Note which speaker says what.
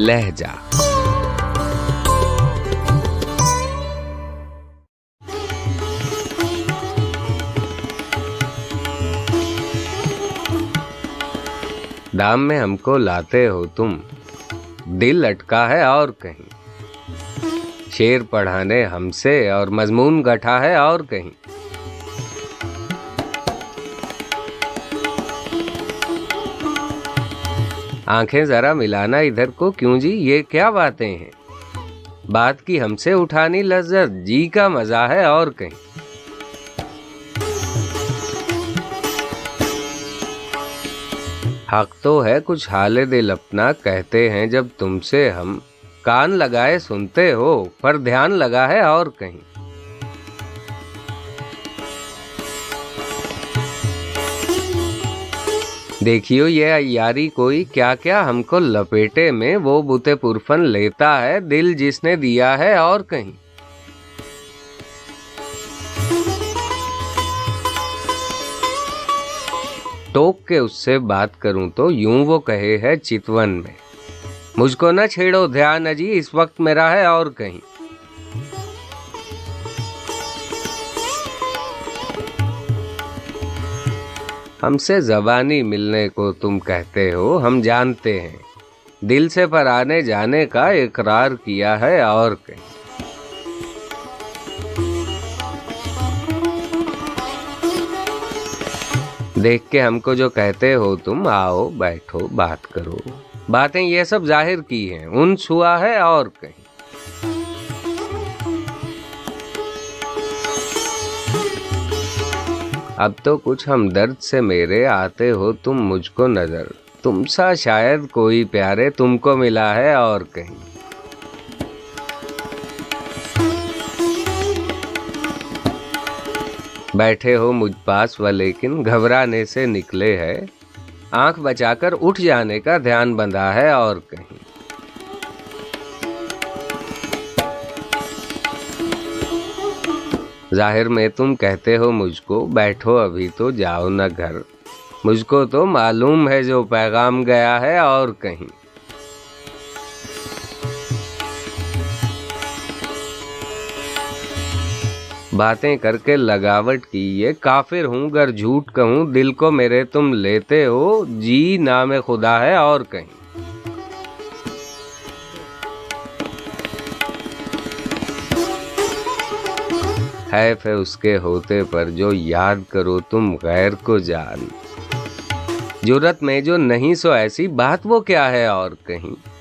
Speaker 1: لہجہ۔ دام میں ہم کو لاتے ہو تم۔ دل اٹکا ہے اور کہیں۔ شیر پڑھانے ہم سے اور مضمون گٹھا ہے اور کہیں۔ آنکھیں ذرا ملانا ادھر کو کیوں جی؟ یہ کیا باتیں ہیں؟ بات کی ہم سے اٹھانی لذت جی کا مزہ ہے اور کہیں۔ حق تو ہے کچھ حال دل اپنا کہتے ہیں، جب تم سے ہم کان لگائے سنتے ہو، پر دھیان لگا ہے اور کہیں۔ دیکھیو یہ یاری کوئی کیا کیا ہم کو لپیٹے میں وہ بوتے پرفن لیتا ہے، دل جس نے دیا ہے اور کہیں۔ ٹوک کے اس سے بات کروں تو یوں وہ کہے ہے چتون میں۔ مجھ کو نہ چھیڑو دھیان اجی، اس وقت میرا ہے اور کہیں۔ ہم سے زبانی ملنے کو تم کہتے ہو، ہم جانتے ہیں۔ دل سے پر آنے جانے کا اقرار کیا ہے اور کہیں دیکھ کے ہم کو جو کہتے ہو تم، آؤ، بیٹھو، بات کرو۔ باتیں یہ سب ظاہر کی ہیں، ان چھوا ہے اور کہیں۔ اب تو کچھ ہم درد سے میرے آتے ہو، تم مجھ کو نظر۔ تم سا شاید کوئی پیارے تم کو ملا ہے اور کہیں۔ بیٹھے ہو مجھ پاس و لیکن گھبرانے سے نکلے ہے۔ آنکھ بچا کر اٹھ جانے کا دھیان بندھا ہے اور کہیں۔ ظاہر میں تم کہتے ہو مجھ کو، بیٹھو ابھی تو جاؤ نہ گھر۔ مجھ کو تو معلوم ہے جو پیغام گیا ہے اور کہیں۔ باتیں کر کے لگاوٹ کی یہ کافر ہوں گر جھوٹ کہوں، دل کو میرے تم لیتے ہو جی نام خدا ہے اور کہیں۔ حیف ہے اس کے ہوتے پر جو یاد کرو تم غیر کو جان۔ جرت میں جو نہیں سو ایسی بات وہ کیا ہے اور کہیں۔